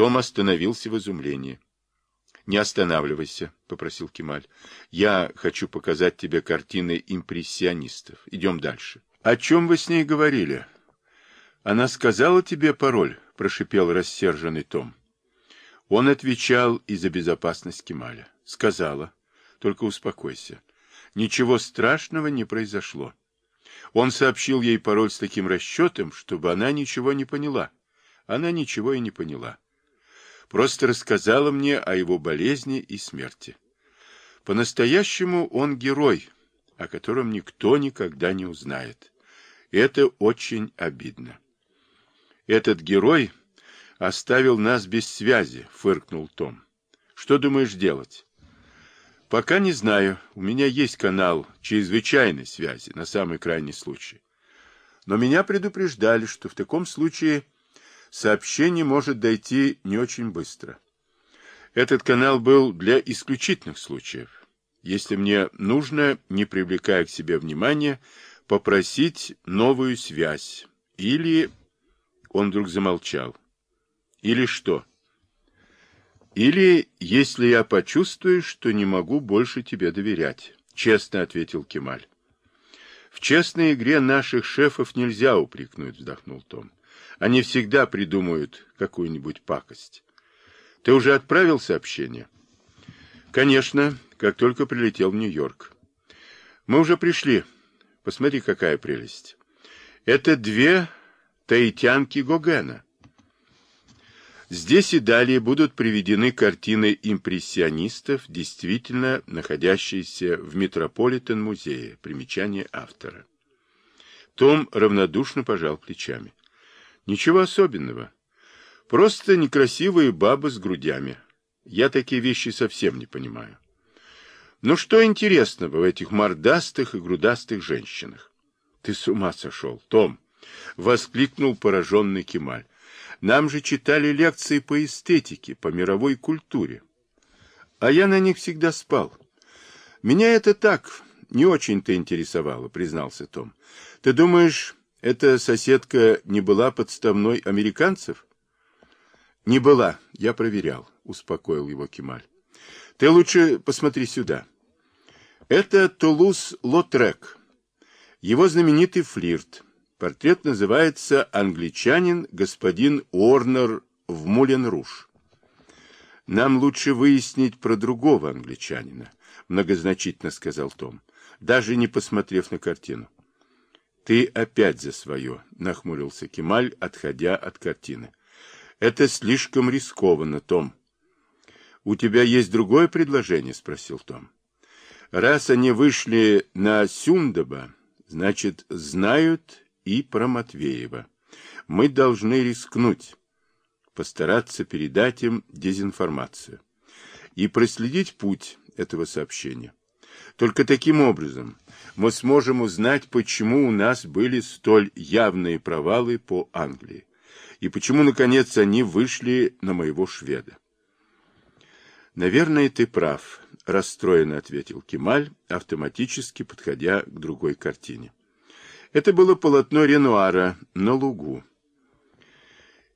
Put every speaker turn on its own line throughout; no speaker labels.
Том остановился в изумлении. «Не останавливайся», — попросил Кемаль. «Я хочу показать тебе картины импрессионистов. Идем дальше». «О чем вы с ней говорили?» «Она сказала тебе пароль?» — прошипел рассерженный Том. Он отвечал и за безопасность Кемаля. «Сказала. Только успокойся. Ничего страшного не произошло». Он сообщил ей пароль с таким расчетом, чтобы она ничего не поняла. Она ничего и не поняла. Просто рассказала мне о его болезни и смерти. По-настоящему он герой, о котором никто никогда не узнает. Это очень обидно. Этот герой оставил нас без связи, фыркнул Том. Что думаешь делать? Пока не знаю. У меня есть канал чрезвычайной связи на самый крайний случай. Но меня предупреждали, что в таком случае сообщение может дойти не очень быстро. Этот канал был для исключительных случаев. Если мне нужно, не привлекая к себе внимания, попросить новую связь. Или... Он вдруг замолчал. Или что? Или если я почувствую, что не могу больше тебе доверять, честно ответил Кемаль. В честной игре наших шефов нельзя упрекнуть, вздохнул Том. Они всегда придумают какую-нибудь пакость. Ты уже отправил сообщение? Конечно, как только прилетел в Нью-Йорк. Мы уже пришли. Посмотри, какая прелесть. Это две таитянки Гогена. Здесь и далее будут приведены картины импрессионистов, действительно находящиеся в Метрополитен-музее. Примечание автора. Том равнодушно пожал плечами. Ничего особенного. Просто некрасивые бабы с грудями. Я такие вещи совсем не понимаю. Ну что интересного в этих мордастых и грудастых женщинах? Ты с ума сошел, Том! — воскликнул пораженный Кемаль. Нам же читали лекции по эстетике, по мировой культуре. А я на них всегда спал. Меня это так не очень-то интересовало, признался Том. Ты думаешь, эта соседка не была подставной американцев? Не была, я проверял, успокоил его Кемаль. Ты лучше посмотри сюда. Это Тулус-Лотрек. Его знаменитый флирт. Портрет называется «Англичанин господин Уорнер в Мулен-Руш». «Нам лучше выяснить про другого англичанина», — многозначительно сказал Том, даже не посмотрев на картину. «Ты опять за свое», — нахмурился Кемаль, отходя от картины. «Это слишком рискованно, Том». «У тебя есть другое предложение?» — спросил Том. «Раз они вышли на Сюндаба, значит, знают и про Матвеева. Мы должны рискнуть, постараться передать им дезинформацию и проследить путь этого сообщения. Только таким образом мы сможем узнать, почему у нас были столь явные провалы по Англии и почему, наконец, они вышли на моего шведа. «Наверное, ты прав», — расстроенно ответил Кемаль, автоматически подходя к другой картине. Это было полотно Ренуара на лугу.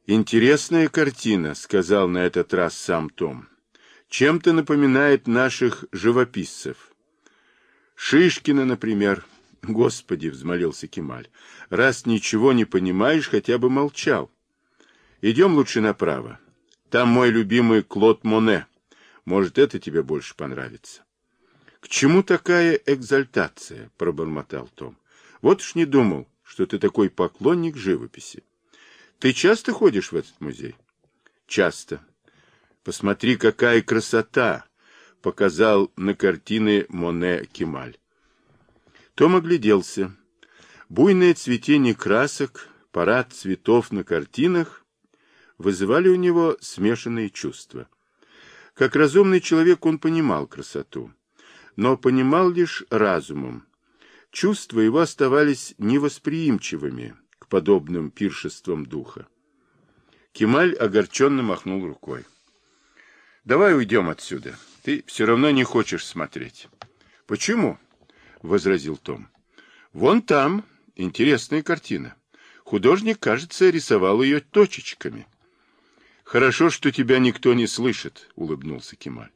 «Интересная картина», — сказал на этот раз сам Том. «Чем-то напоминает наших живописцев. Шишкина, например». «Господи!» — взмолился Кемаль. «Раз ничего не понимаешь, хотя бы молчал. Идем лучше направо. Там мой любимый Клод Моне. Может, это тебе больше понравится». «К чему такая экзальтация?» — пробормотал Том. Вот уж не думал, что ты такой поклонник живописи. Ты часто ходишь в этот музей? Часто. Посмотри, какая красота! Показал на картины Моне Кемаль. Том огляделся. Буйное цветение красок, парад цветов на картинах вызывали у него смешанные чувства. Как разумный человек он понимал красоту, но понимал лишь разумом, Чувства его оставались невосприимчивыми к подобным пиршествам духа. Кемаль огорченно махнул рукой. — Давай уйдем отсюда. Ты все равно не хочешь смотреть. — Почему? — возразил Том. — Вон там интересная картина. Художник, кажется, рисовал ее точечками. Хорошо, что тебя никто не слышит, улыбнулся Кемаль.